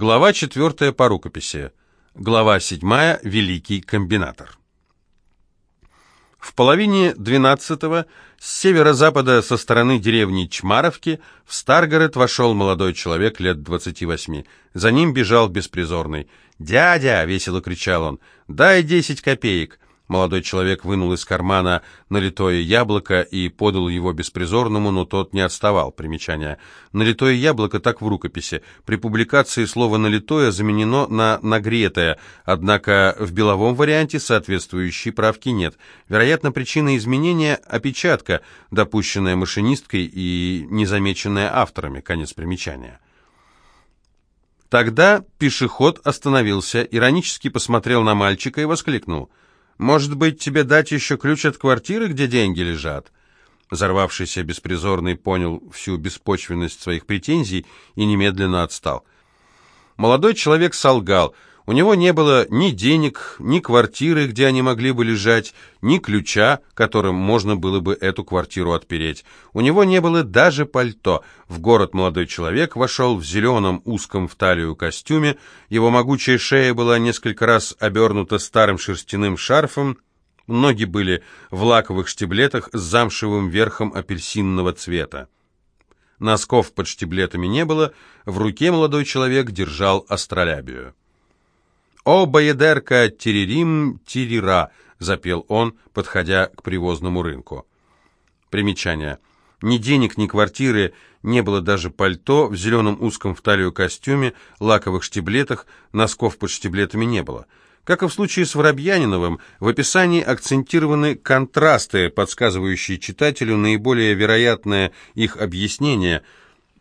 Глава 4 по рукописи. Глава 7. Великий комбинатор. В половине 12-го с северо-запада со стороны деревни Чмаровки в Старгород вошел молодой человек лет 28. За ним бежал беспризорный. «Дядя!» — весело кричал он. «Дай 10 копеек!» Молодой человек вынул из кармана налитое яблоко и подал его беспризорному, но тот не отставал. Примечание. Налитое яблоко так в рукописи. При публикации слово «налитое» заменено на «нагретое», однако в беловом варианте соответствующей правки нет. Вероятно, причина изменения – опечатка, допущенная машинисткой и незамеченная авторами. Конец примечания. Тогда пешеход остановился, иронически посмотрел на мальчика и воскликнул – может быть, тебе дать еще ключ от квартиры, где деньги лежат?» Взорвавшийся беспризорный понял всю беспочвенность своих претензий и немедленно отстал. Молодой человек солгал – у него не было ни денег, ни квартиры, где они могли бы лежать, ни ключа, которым можно было бы эту квартиру отпереть. У него не было даже пальто. В город молодой человек вошел в зеленом узком в талию костюме, его могучая шея была несколько раз обернута старым шерстяным шарфом, ноги были в лаковых штиблетах с замшевым верхом апельсинного цвета. Носков под штиблетами не было, в руке молодой человек держал астролябию. «О, боедерка, терерим, терера!» — запел он, подходя к привозному рынку. Примечание. Ни денег, ни квартиры, не было даже пальто, в зеленом узком в талию костюме, лаковых штиблетах, носков под штиблетами не было. Как и в случае с Воробьяниновым, в описании акцентированы контрасты, подсказывающие читателю наиболее вероятное их объяснение –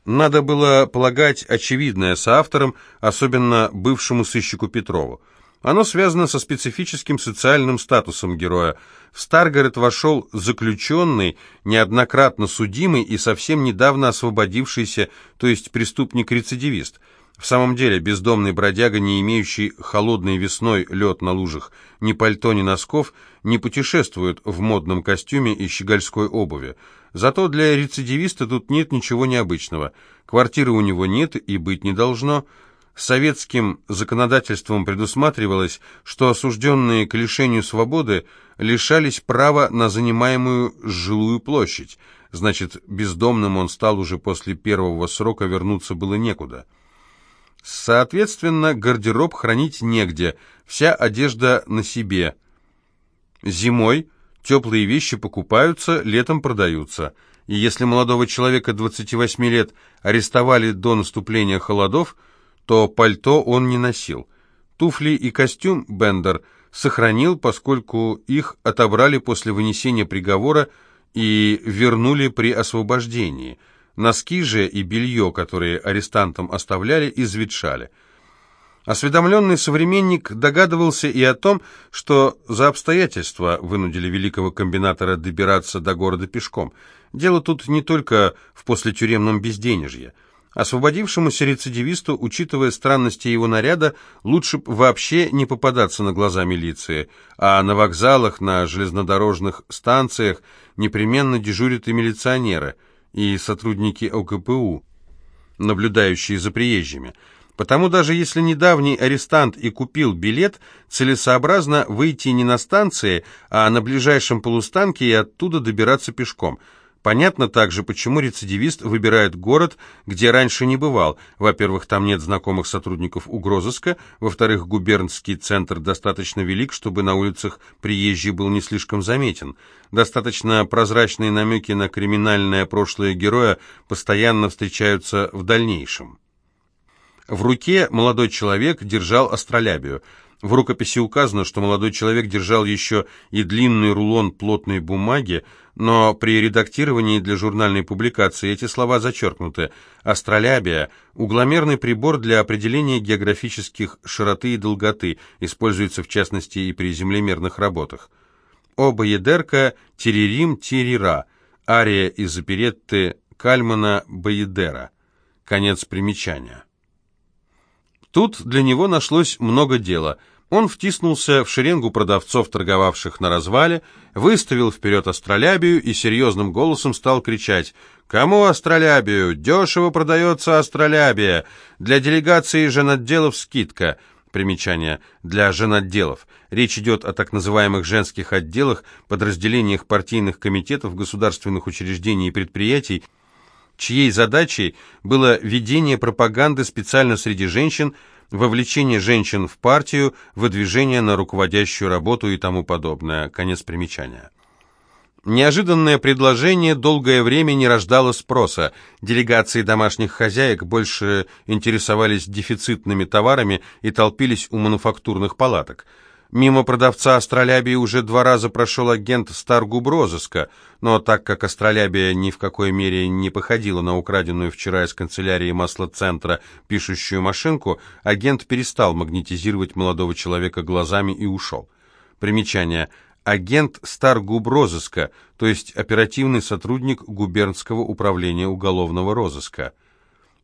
надо было полагать очевидное соавтором, особенно бывшему сыщику Петрову. Оно связано со специфическим социальным статусом героя. В Старгород вошел заключенный, неоднократно судимый и совсем недавно освободившийся, то есть преступник-рецидивист – в самом деле, бездомный бродяга, не имеющий холодной весной лед на лужах, ни пальто, ни носков, не путешествует в модном костюме и щегольской обуви. Зато для рецидивиста тут нет ничего необычного. Квартиры у него нет и быть не должно. Советским законодательством предусматривалось, что осужденные к лишению свободы лишались права на занимаемую жилую площадь. Значит, бездомным он стал уже после первого срока, вернуться было некуда. Соответственно, гардероб хранить негде, вся одежда на себе. Зимой теплые вещи покупаются, летом продаются. И если молодого человека 28 лет арестовали до наступления холодов, то пальто он не носил. Туфли и костюм Бендер сохранил, поскольку их отобрали после вынесения приговора и вернули при освобождении – Носки же и белье, которые арестантам оставляли, изветшали. Осведомленный современник догадывался и о том, что за обстоятельства вынудили великого комбинатора добираться до города пешком. Дело тут не только в послетюремном безденежье. Освободившемуся рецидивисту, учитывая странности его наряда, лучше вообще не попадаться на глаза милиции, а на вокзалах, на железнодорожных станциях непременно дежурят и милиционеры – и сотрудники ОКПУ, наблюдающие за приезжими. Потому даже если недавний арестант и купил билет, целесообразно выйти не на станции, а на ближайшем полустанке и оттуда добираться пешком – Понятно также, почему рецидивист выбирает город, где раньше не бывал. Во-первых, там нет знакомых сотрудников угрозыска, во-вторых, губернский центр достаточно велик, чтобы на улицах приезжий был не слишком заметен. Достаточно прозрачные намеки на криминальное прошлое героя постоянно встречаются в дальнейшем. В руке молодой человек держал астролябию – в рукописи указано, что молодой человек держал еще и длинный рулон плотной бумаги, но при редактировании для журнальной публикации эти слова зачеркнуты. Астролябия – угломерный прибор для определения географических широты и долготы, используется в частности и при землемерных работах. Оба едерка терерим терера, ария из оперетты Кальмана Баедера. Конец примечания. Тут для него нашлось много дела. Он втиснулся в шеренгу продавцов, торговавших на развале, выставил вперед астролябию и серьезным голосом стал кричать «Кому астролябию? Дешево продается астролябия! Для делегации женотделов скидка!» Примечание. Для женотделов. Речь идет о так называемых женских отделах, подразделениях партийных комитетов, государственных учреждений и предприятий, чьей задачей было ведение пропаганды специально среди женщин, вовлечение женщин в партию, выдвижение на руководящую работу и тому подобное. Конец примечания. Неожиданное предложение долгое время не рождало спроса. Делегации домашних хозяек больше интересовались дефицитными товарами и толпились у мануфактурных палаток. Мимо продавца астролябии уже два раза прошел агент Старгуброзыска, но так как астролябия ни в какой мере не походила на украденную вчера из канцелярии маслоцентра пишущую машинку, агент перестал магнетизировать молодого человека глазами и ушел. Примечание. Агент Старгуброзыска, то есть оперативный сотрудник губернского управления уголовного розыска.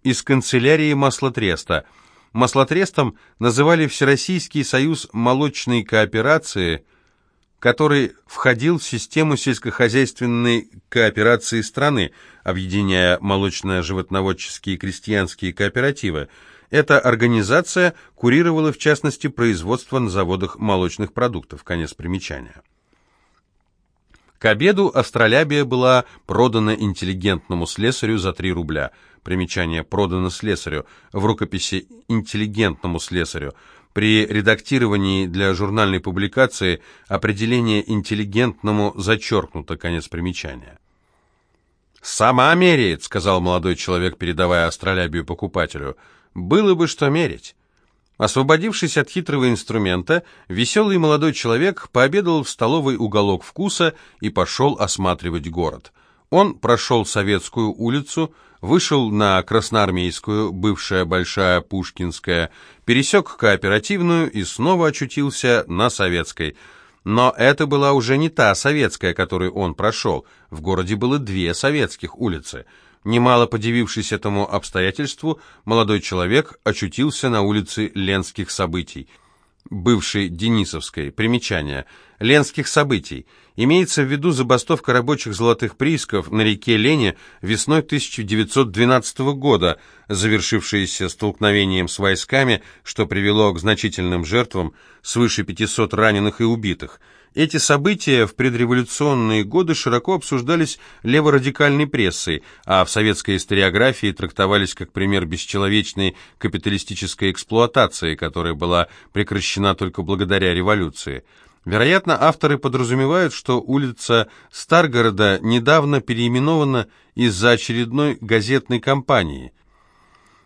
Из канцелярии маслотреста – Маслотрестом называли Всероссийский союз молочной кооперации, который входил в систему сельскохозяйственной кооперации страны, объединяя молочно-животноводческие и крестьянские кооперативы. Эта организация курировала, в частности, производство на заводах молочных продуктов. Конец примечания. К обеду астролябия была продана интеллигентному слесарю за 3 рубля – Примечание продано слесарю. В рукописи «Интеллигентному слесарю». При редактировании для журнальной публикации определение «интеллигентному» зачеркнуто. Конец примечания. «Сама меряет», — сказал молодой человек, передавая астролябию покупателю. «Было бы что мерить». Освободившись от хитрого инструмента, веселый молодой человек пообедал в столовой уголок вкуса и пошел осматривать город. Он прошел Советскую улицу, вышел на Красноармейскую, бывшая Большая Пушкинская, пересек Кооперативную и снова очутился на Советской. Но это была уже не та Советская, которую он прошел. В городе было две советских улицы. Немало подивившись этому обстоятельству, молодой человек очутился на улице Ленских событий – бывшей Денисовской. Примечание. Ленских событий. Имеется в виду забастовка рабочих золотых приисков на реке Лене весной 1912 года, завершившаяся столкновением с войсками, что привело к значительным жертвам, свыше 500 раненых и убитых – эти события в предреволюционные годы широко обсуждались леворадикальной прессой, а в советской историографии трактовались как пример бесчеловечной капиталистической эксплуатации, которая была прекращена только благодаря революции. Вероятно, авторы подразумевают, что улица Старгорода недавно переименована из-за очередной газетной кампании –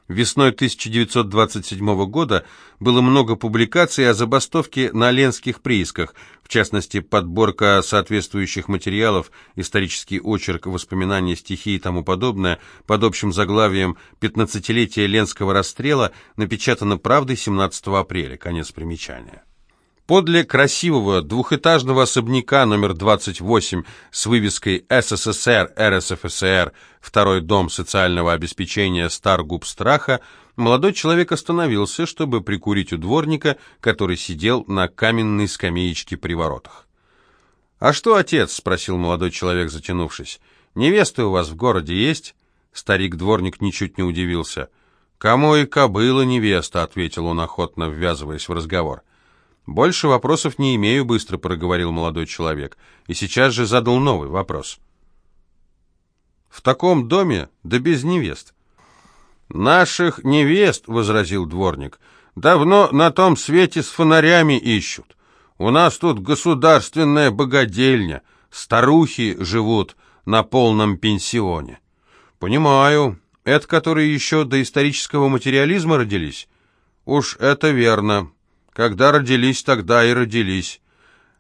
Весной 1927 года было много публикаций о забастовке на Ленских приисках, в частности, подборка соответствующих материалов, исторический очерк, воспоминания, стихи и тому подобное, под общим заглавием «15-летие Ленского расстрела», напечатано «Правдой» 17 апреля. Конец примечания. Подле красивого двухэтажного особняка номер 28 с вывеской «СССР, РСФСР, второй дом социального обеспечения Старгубстраха» молодой человек остановился, чтобы прикурить у дворника, который сидел на каменной скамеечке при воротах. «А что, отец?» — спросил молодой человек, затянувшись. «Невесты у вас в городе есть?» Старик-дворник ничуть не удивился. «Кому и кобыла невеста», — ответил он охотно, ввязываясь в разговор. «Больше вопросов не имею», — быстро проговорил молодой человек, и сейчас же задал новый вопрос. «В таком доме, да без невест». «Наших невест», — возразил дворник, — «давно на том свете с фонарями ищут. У нас тут государственная богадельня, старухи живут на полном пенсионе». «Понимаю. Это которые еще до исторического материализма родились?» «Уж это верно. Когда родились, тогда и родились.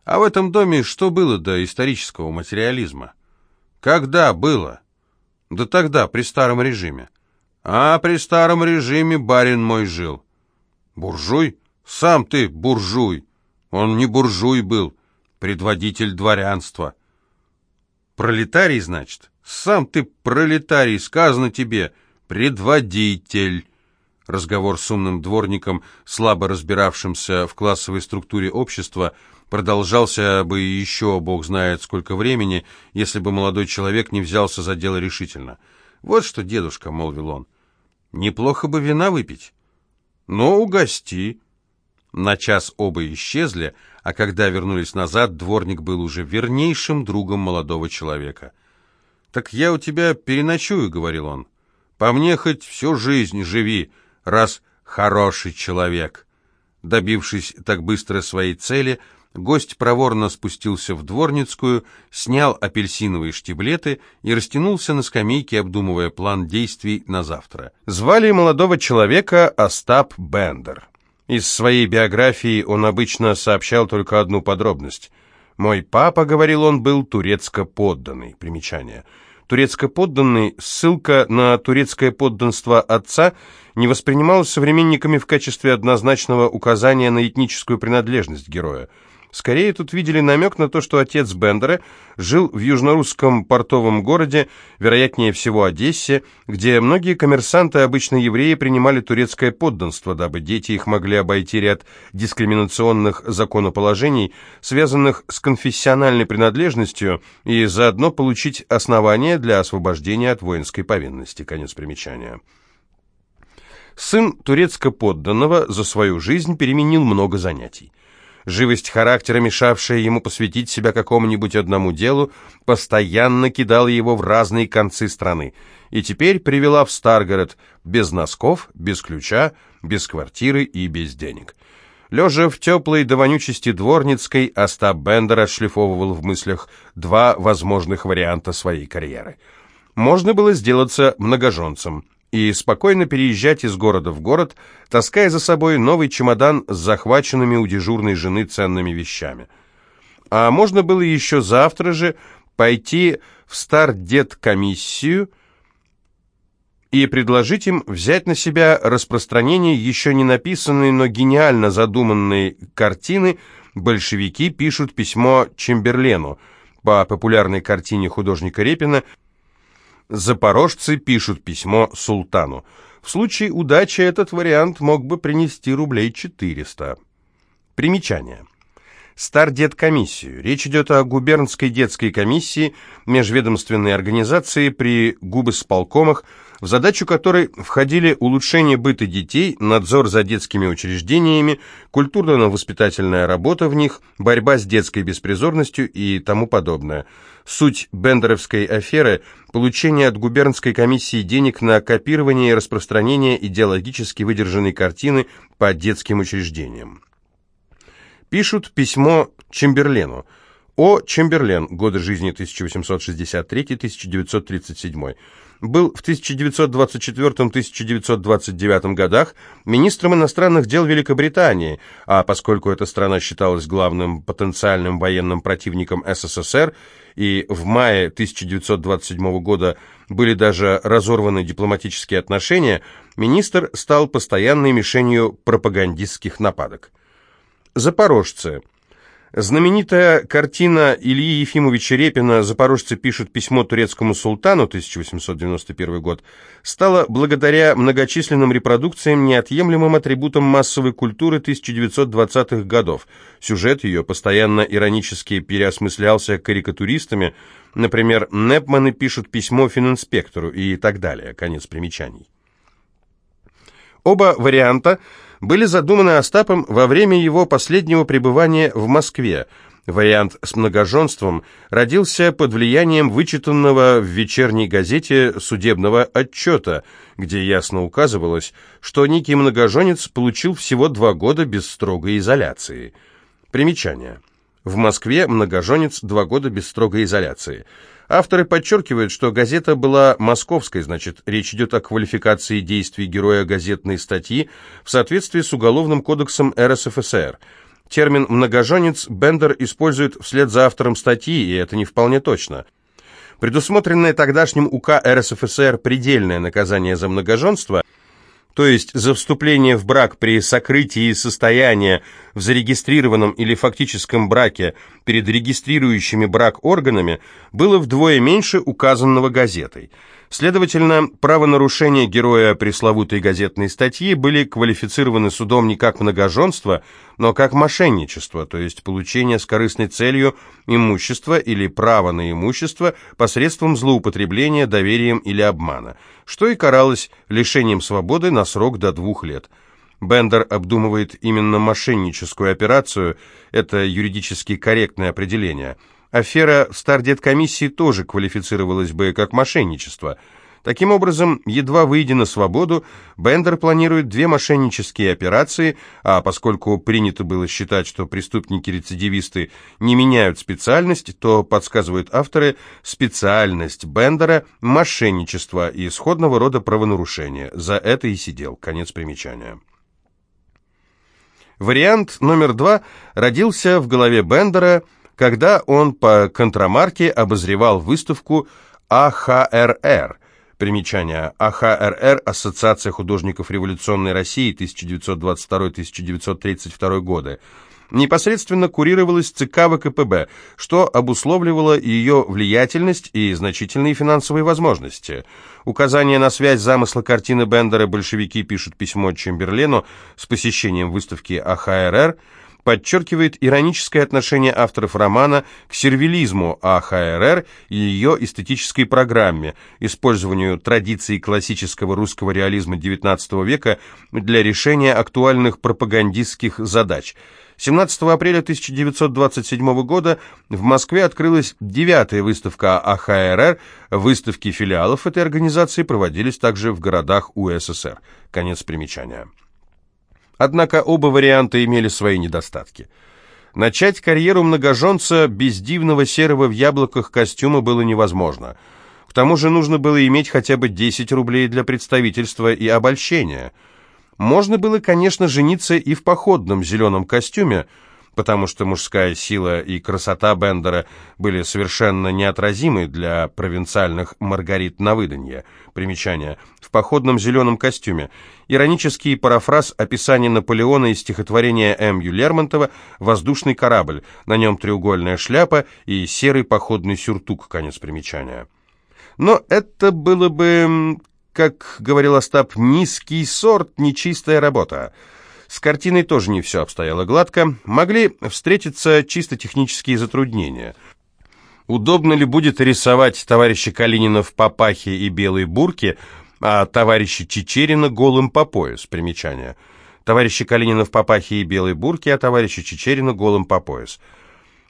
А в этом доме что было до исторического материализма? Когда было? Да тогда, при старом режиме. А при старом режиме барин мой жил. Буржуй? Сам ты буржуй. Он не буржуй был, предводитель дворянства. Пролетарий, значит? Сам ты пролетарий, сказано тебе, предводитель. Разговор с умным дворником, слабо разбиравшимся в классовой структуре общества, продолжался бы еще, бог знает сколько времени, если бы молодой человек не взялся за дело решительно. «Вот что, дедушка», — молвил он, — «неплохо бы вина выпить». «Ну, угости». На час оба исчезли, а когда вернулись назад, дворник был уже вернейшим другом молодого человека. «Так я у тебя переночую», — говорил он. «По мне хоть всю жизнь живи, раз хороший человек». Добившись так быстро своей цели, гость проворно спустился в дворницкую, снял апельсиновые штиблеты и растянулся на скамейке, обдумывая план действий на завтра. Звали молодого человека Остап Бендер. Из своей биографии он обычно сообщал только одну подробность. «Мой папа, — говорил он, — был турецко-подданный». Примечание. Турецко-подданный, ссылка на турецкое подданство отца, не воспринималась современниками в качестве однозначного указания на этническую принадлежность героя. Скорее тут видели намек на то, что отец Бендера жил в южнорусском портовом городе, вероятнее всего Одессе, где многие коммерсанты, обычно евреи, принимали турецкое подданство, дабы дети их могли обойти ряд дискриминационных законоположений, связанных с конфессиональной принадлежностью, и заодно получить основания для освобождения от воинской повинности. Конец примечания. Сын турецко-подданного за свою жизнь переменил много занятий. Живость характера, мешавшая ему посвятить себя какому-нибудь одному делу, постоянно кидала его в разные концы страны, и теперь привела в Старгород без носков, без ключа, без квартиры и без денег. Лежа в теплой до вонючести дворницкой, Остап Бендер отшлифовывал в мыслях два возможных варианта своей карьеры. Можно было сделаться многоженцем – и спокойно переезжать из города в город, таская за собой новый чемодан с захваченными у дежурной жены ценными вещами. А можно было еще завтра же пойти в стар-дед-комиссию и предложить им взять на себя распространение еще не написанной, но гениально задуманной картины «Большевики пишут письмо Чемберлену» по популярной картине художника Репина – Запорожцы пишут письмо султану. В случае удачи этот вариант мог бы принести рублей 400. Примечание. Стардет-комиссию. Речь идет о губернской детской комиссии, межведомственной организации при губысполкомах, в задачу которой входили улучшение быта детей, надзор за детскими учреждениями, культурно-воспитательная работа в них, борьба с детской беспризорностью и тому подобное. Суть бендеровской аферы – получение от губернской комиссии денег на копирование и распространение идеологически выдержанной картины по детским учреждениям. Пишут письмо Чемберлену. О. Чемберлен. Годы жизни 1863-1937 был в 1924-1929 годах министром иностранных дел Великобритании, а поскольку эта страна считалась главным потенциальным военным противником СССР, и в мае 1927 года были даже разорваны дипломатические отношения, министр стал постоянной мишенью пропагандистских нападок. Запорожцы – Знаменитая картина Ильи Ефимовича Репина «Запорожцы пишут письмо турецкому султану» 1891 год стала благодаря многочисленным репродукциям неотъемлемым атрибутом массовой культуры 1920-х годов. Сюжет ее постоянно иронически переосмыслялся карикатуристами, например, Непманы пишут письмо фининспектору и так далее. Конец примечаний. Оба варианта – были задуманы Остапом во время его последнего пребывания в Москве. Вариант с многоженством родился под влиянием вычитанного в вечерней газете судебного отчета, где ясно указывалось, что некий многоженец получил всего два года без строгой изоляции. Примечание. В Москве многоженец два года без строгой изоляции – Авторы подчеркивают, что газета была московской, значит, речь идет о квалификации действий героя газетной статьи в соответствии с Уголовным кодексом РСФСР. Термин «многоженец» Бендер использует вслед за автором статьи, и это не вполне точно. Предусмотренное тогдашним УК РСФСР предельное наказание за многоженство – то есть за вступление в брак при сокрытии состояния в зарегистрированном или фактическом браке перед регистрирующими брак органами было вдвое меньше указанного газетой. Следовательно, правонарушения героя пресловутой газетной статьи были квалифицированы судом не как многоженство, но как мошенничество, то есть получение с корыстной целью имущества или права на имущество посредством злоупотребления доверием или обмана, что и каралось лишением свободы на срок до двух лет. Бендер обдумывает именно мошенническую операцию, это юридически корректное определение – Афера Стардет-комиссии тоже квалифицировалась бы как мошенничество. Таким образом, едва выйдя на свободу, Бендер планирует две мошеннические операции, а поскольку принято было считать, что преступники-рецидивисты не меняют специальность, то, подсказывают авторы, специальность Бендера – мошенничество и сходного рода правонарушение. За это и сидел. Конец примечания. Вариант номер два родился в голове Бендера – когда он по контрамарке обозревал выставку АХРР. Примечание. АХРР – Ассоциация художников революционной России 1922-1932 годы. Непосредственно курировалась ЦК ВКПБ, что обусловливало ее влиятельность и значительные финансовые возможности. Указание на связь замысла картины Бендера большевики пишут письмо Чемберлену с посещением выставки АХРР – подчеркивает ироническое отношение авторов романа к сервилизму АХРР и ее эстетической программе, использованию традиций классического русского реализма XIX века для решения актуальных пропагандистских задач. 17 апреля 1927 года в Москве открылась девятая выставка АХРР. Выставки филиалов этой организации проводились также в городах УССР. Конец примечания. Однако оба варианта имели свои недостатки. Начать карьеру многоженца без дивного серого в яблоках костюма было невозможно. К тому же нужно было иметь хотя бы 10 рублей для представительства и обольщения. Можно было, конечно, жениться и в походном зеленом костюме, потому что мужская сила и красота Бендера были совершенно неотразимы для провинциальных Маргарит на выданье. Примечание. В походном зеленом костюме. Иронический парафраз описания Наполеона из стихотворения М. Ю. Лермонтова «Воздушный корабль». На нем треугольная шляпа и серый походный сюртук. Конец примечания. Но это было бы, как говорил Остап, низкий сорт, нечистая работа. С картиной тоже не все обстояло гладко. Могли встретиться чисто технические затруднения. Удобно ли будет рисовать товарища Калинина в папахе и белой бурке, а товарища Чечерина голым по пояс? Примечание. Товарища Калинина в папахе и белой бурке, а товарища Чечерина голым по пояс.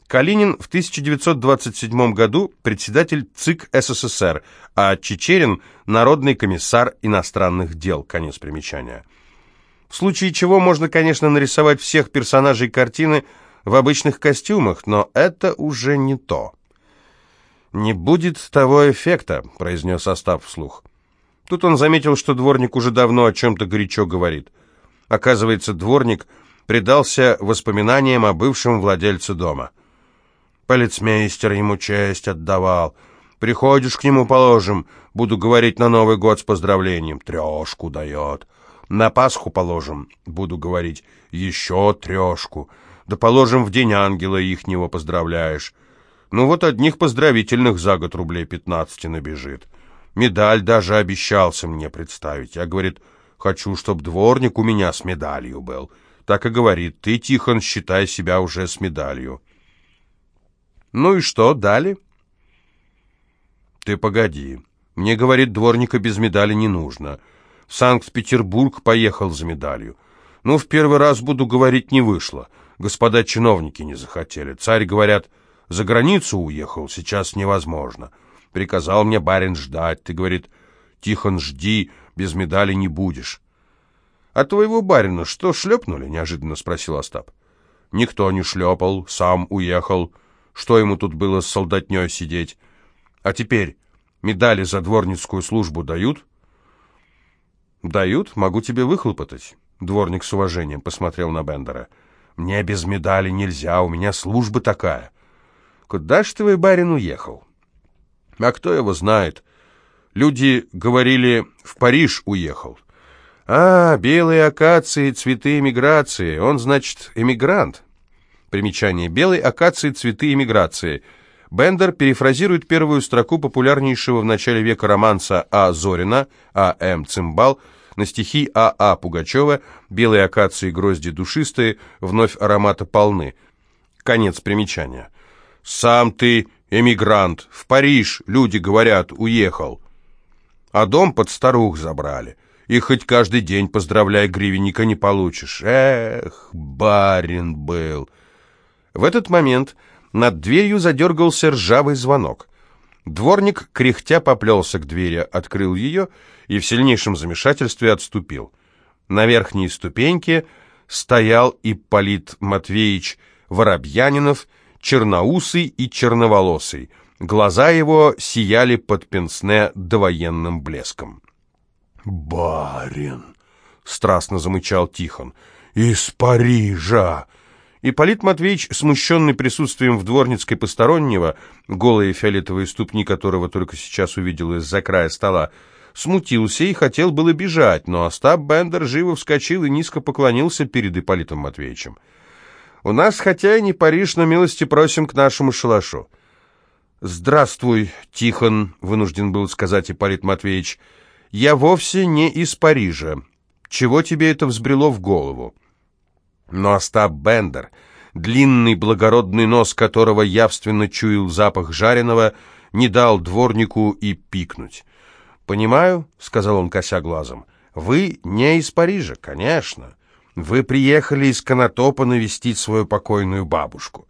Калинин в 1927 году председатель ЦИК СССР, а Чечерин – народный комиссар иностранных дел. Конец примечания. В случае чего можно, конечно, нарисовать всех персонажей картины в обычных костюмах, но это уже не то. «Не будет того эффекта», — произнес Остап вслух. Тут он заметил, что дворник уже давно о чем-то горячо говорит. Оказывается, дворник предался воспоминаниям о бывшем владельце дома. Полицмейстер ему честь отдавал. Приходишь к нему, положим, буду говорить на Новый год с поздравлением. Трешку дает. На Пасху положим, буду говорить, еще трешку. Да положим, в день ангела ихнего поздравляешь. Ну вот одних поздравительных за год рублей пятнадцати набежит. Медаль даже обещался мне представить. Я, говорит, хочу, чтоб дворник у меня с медалью был. Так и говорит, ты, Тихон, считай себя уже с медалью. Ну и что, дали? Ты погоди. Мне, говорит, дворника без медали не нужно. — в Санкт-Петербург поехал за медалью. Ну, в первый раз, буду говорить, не вышло. Господа чиновники не захотели. Царь, говорят, за границу уехал, сейчас невозможно. Приказал мне барин ждать. Ты, говорит, Тихон, жди, без медали не будешь. «А твоего барина что, шлепнули?» — неожиданно спросил Остап. «Никто не шлепал, сам уехал. Что ему тут было с солдатней сидеть? А теперь медали за дворницкую службу дают?» «Дают, могу тебе выхлопотать». Дворник с уважением посмотрел на Бендера. «Мне без медали нельзя, у меня служба такая». «Куда ж твой барин уехал?» «А кто его знает?» Люди говорили, в Париж уехал. «А, белые акации, цветы эмиграции. Он, значит, эмигрант». Примечание. Белые акации, цветы эмиграции. Бендер перефразирует первую строку популярнейшего в начале века романса А. Зорина, А. М. Цимбал, на стихи А. А. Пугачева «Белые акации грозди душистые, вновь аромата полны». Конец примечания. «Сам ты эмигрант, в Париж, люди говорят, уехал. А дом под старух забрали. И хоть каждый день поздравляй, гривенника не получишь. Эх, барин был». В этот момент над дверью задергался ржавый звонок. Дворник, кряхтя, поплелся к двери, открыл ее и в сильнейшем замешательстве отступил. На верхней ступеньке стоял Ипполит Матвеевич Воробьянинов, черноусый и черноволосый. Глаза его сияли под пенсне довоенным блеском. «Барин!» — страстно замычал Тихон. «Из Парижа! Ипполит Матвеевич, смущенный присутствием в дворницкой постороннего, голые фиолетовые ступни которого только сейчас увидел из-за края стола, смутился и хотел было бежать, но Остап Бендер живо вскочил и низко поклонился перед Ипполитом Матвеевичем. «У нас, хотя и не Париж, но милости просим к нашему шалашу». «Здравствуй, Тихон», — вынужден был сказать Ипполит Матвеевич. «Я вовсе не из Парижа. Чего тебе это взбрело в голову?» Но Остап Бендер, длинный благородный нос которого явственно чуял запах жареного, не дал дворнику и пикнуть. «Понимаю», — сказал он, кося глазом, — «вы не из Парижа, конечно. Вы приехали из Конотопа навестить свою покойную бабушку.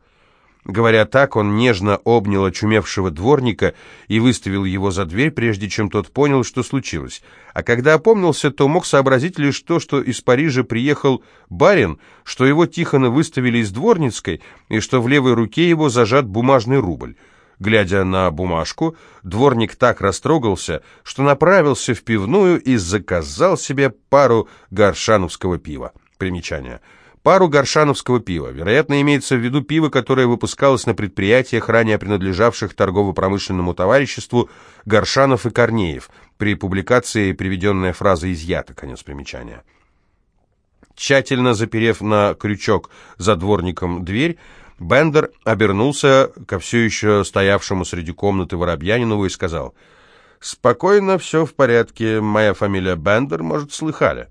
Говоря так, он нежно обнял очумевшего дворника и выставил его за дверь, прежде чем тот понял, что случилось. А когда опомнился, то мог сообразить лишь то, что из Парижа приехал барин, что его Тихона выставили из дворницкой и что в левой руке его зажат бумажный рубль. Глядя на бумажку, дворник так растрогался, что направился в пивную и заказал себе пару горшановского пива. Примечание – пару горшановского пива. Вероятно, имеется в виду пиво, которое выпускалось на предприятиях, ранее принадлежавших торгово-промышленному товариществу Горшанов и Корнеев. При публикации приведенная фраза изъята, конец примечания. Тщательно заперев на крючок за дворником дверь, Бендер обернулся ко все еще стоявшему среди комнаты Воробьянинову и сказал, «Спокойно, все в порядке, моя фамилия Бендер, может, слыхали?»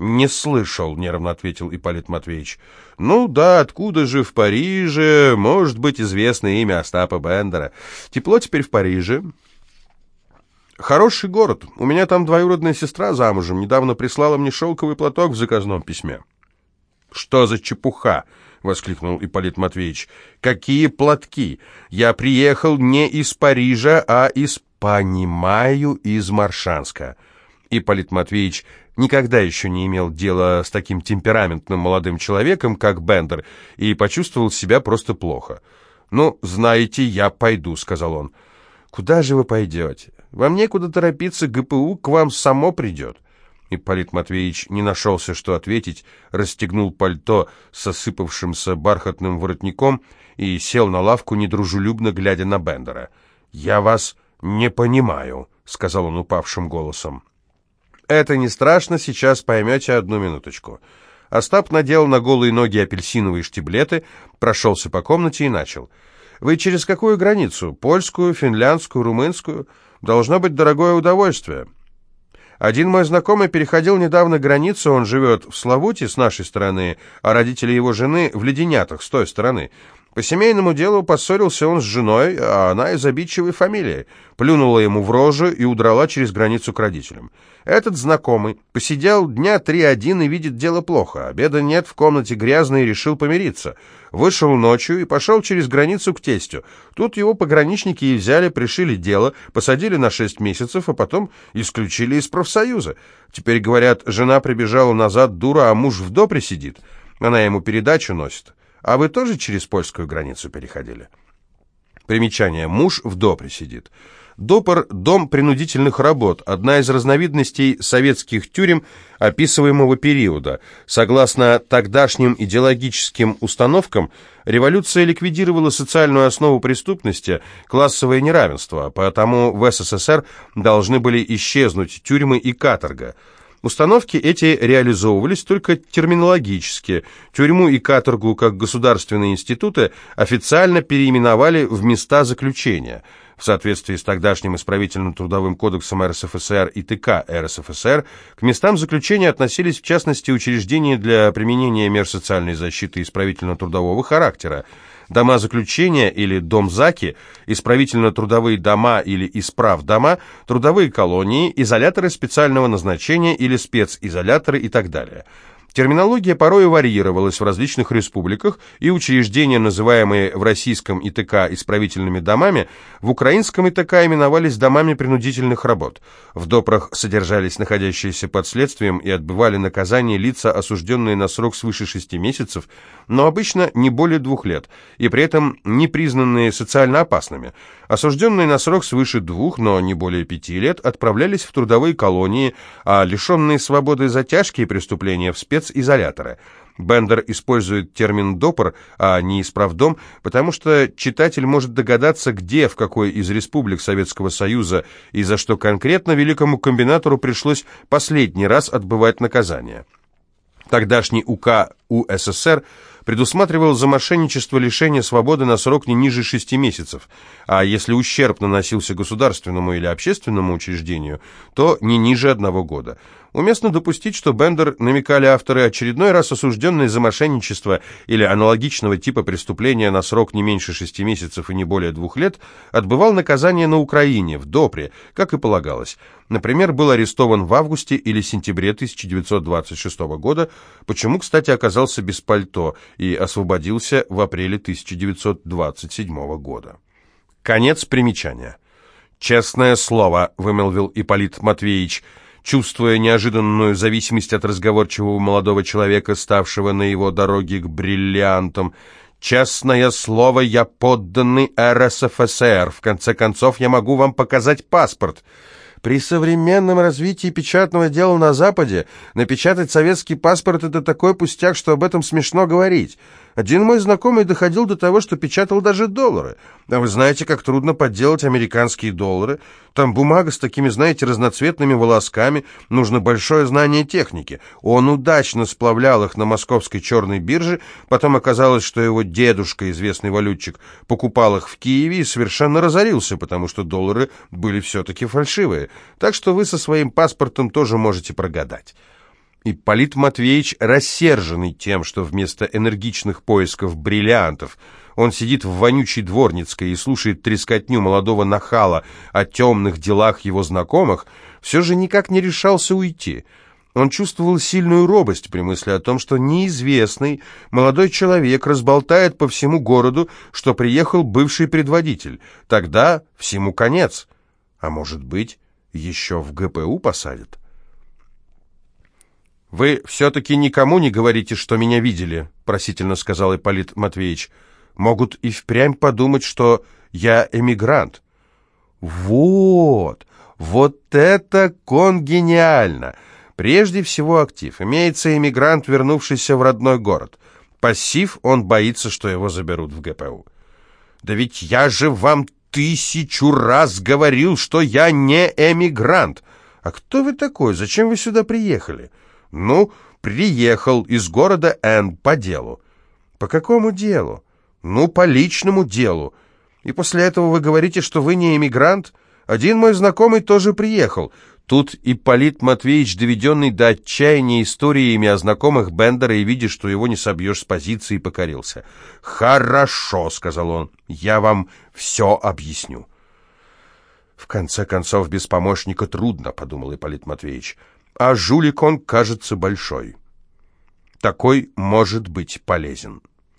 «Не слышал», — нервно ответил Ипполит Матвеевич. «Ну да, откуда же в Париже может быть известно имя Остапа Бендера? Тепло теперь в Париже». «Хороший город. У меня там двоюродная сестра замужем. Недавно прислала мне шелковый платок в заказном письме». «Что за чепуха?» — воскликнул Ипполит Матвеевич. «Какие платки? Я приехал не из Парижа, а из... Понимаю, из Маршанска». Ипполит Матвеевич никогда еще не имел дела с таким темпераментным молодым человеком, как Бендер, и почувствовал себя просто плохо. «Ну, знаете, я пойду», — сказал он. «Куда же вы пойдете? Вам некуда торопиться, ГПУ к вам само придет». Ипполит Матвеевич не нашелся, что ответить, расстегнул пальто с осыпавшимся бархатным воротником и сел на лавку, недружелюбно глядя на Бендера. «Я вас не понимаю», — сказал он упавшим голосом. «Это не страшно, сейчас поймете одну минуточку». Остап надел на голые ноги апельсиновые штиблеты, прошелся по комнате и начал. «Вы через какую границу? Польскую, финляндскую, румынскую? Должно быть дорогое удовольствие». Один мой знакомый переходил недавно границу, он живет в Славуте с нашей стороны, а родители его жены в Леденятах с той стороны. По семейному делу поссорился он с женой, а она из обидчивой фамилии. Плюнула ему в рожу и удрала через границу к родителям. Этот знакомый посидел дня три один и видит дело плохо. Обеда нет, в комнате грязно и решил помириться. Вышел ночью и пошел через границу к тестю. Тут его пограничники и взяли, пришили дело, посадили на шесть месяцев, а потом исключили из профсоюза. Теперь, говорят, жена прибежала назад дура, а муж в допре сидит. Она ему передачу носит. А вы тоже через польскую границу переходили? Примечание. Муж в допре сидит. Допор – дом принудительных работ, одна из разновидностей советских тюрем описываемого периода. Согласно тогдашним идеологическим установкам, революция ликвидировала социальную основу преступности, классовое неравенство, потому в СССР должны были исчезнуть тюрьмы и каторга – Установки эти реализовывались только терминологически. Тюрьму и каторгу, как государственные институты, официально переименовали в места заключения. В соответствии с тогдашним исправительным трудовым кодексом РСФСР и ТК РСФСР, к местам заключения относились в частности учреждения для применения мер социальной защиты исправительно-трудового характера, дома заключения или домзаки, исправительно-трудовые дома или исправдома, трудовые колонии, изоляторы специального назначения или специзоляторы и так далее – Терминология порой варьировалась в различных республиках, и учреждения, называемые в российском ИТК исправительными домами, в украинском ИТК именовались домами принудительных работ. В допрах содержались находящиеся под следствием и отбывали наказание лица, осужденные на срок свыше шести месяцев, но обычно не более двух лет, и при этом не признанные социально опасными. Осужденные на срок свыше двух, но не более пяти лет, отправлялись в трудовые колонии, а лишенные свободы за тяжкие преступления в спец специзоляторы. Бендер использует термин «допор», а не «исправдом», потому что читатель может догадаться, где, в какой из республик Советского Союза и за что конкретно великому комбинатору пришлось последний раз отбывать наказание. Тогдашний УК УССР предусматривал за мошенничество лишение свободы на срок не ниже шести месяцев, а если ущерб наносился государственному или общественному учреждению, то не ниже одного года. Уместно допустить, что Бендер, намекали авторы, очередной раз осужденный за мошенничество или аналогичного типа преступления на срок не меньше шести месяцев и не более двух лет, отбывал наказание на Украине, в Допре, как и полагалось. Например, был арестован в августе или сентябре 1926 года, почему, кстати, оказался без пальто и освободился в апреле 1927 года. Конец примечания. «Честное слово», — вымолвил Ипполит Матвеевич, — чувствуя неожиданную зависимость от разговорчивого молодого человека, ставшего на его дороге к бриллиантам. «Честное слово, я подданный РСФСР. В конце концов, я могу вам показать паспорт». При современном развитии печатного дела на Западе напечатать советский паспорт – это такой пустяк, что об этом смешно говорить. Один мой знакомый доходил до того, что печатал даже доллары. А вы знаете, как трудно подделать американские доллары? Там бумага с такими, знаете, разноцветными волосками. Нужно большое знание техники. Он удачно сплавлял их на московской черной бирже. Потом оказалось, что его дедушка, известный валютчик, покупал их в Киеве и совершенно разорился, потому что доллары были все-таки фальшивые. Так что вы со своим паспортом тоже можете прогадать. Ипполит Матвеевич, рассерженный тем, что вместо энергичных поисков бриллиантов он сидит в вонючей дворницкой и слушает трескотню молодого нахала о темных делах его знакомых, все же никак не решался уйти. Он чувствовал сильную робость при мысли о том, что неизвестный молодой человек разболтает по всему городу, что приехал бывший предводитель. Тогда всему конец. А может быть, еще в ГПУ посадят? «Вы все-таки никому не говорите, что меня видели?» — просительно сказал Ипполит Матвеевич. «Могут и впрямь подумать, что я эмигрант». «Вот! Вот это конгениально! Прежде всего актив. Имеется эмигрант, вернувшийся в родной город. Пассив, он боится, что его заберут в ГПУ». «Да ведь я же вам тысячу раз говорил, что я не эмигрант! А кто вы такой? Зачем вы сюда приехали?» «Ну, приехал из города Н по делу». «По какому делу?» «Ну, по личному делу. И после этого вы говорите, что вы не эмигрант? Один мой знакомый тоже приехал». Тут Ипполит Матвеевич, доведенный до отчаяния историями о знакомых Бендера и видя, что его не собьешь с позиции, покорился. «Хорошо», — сказал он, — «я вам все объясню». «В конце концов, без помощника трудно», — подумал Ипполит Матвеевич а жулик он кажется большой. Такой может быть полезен.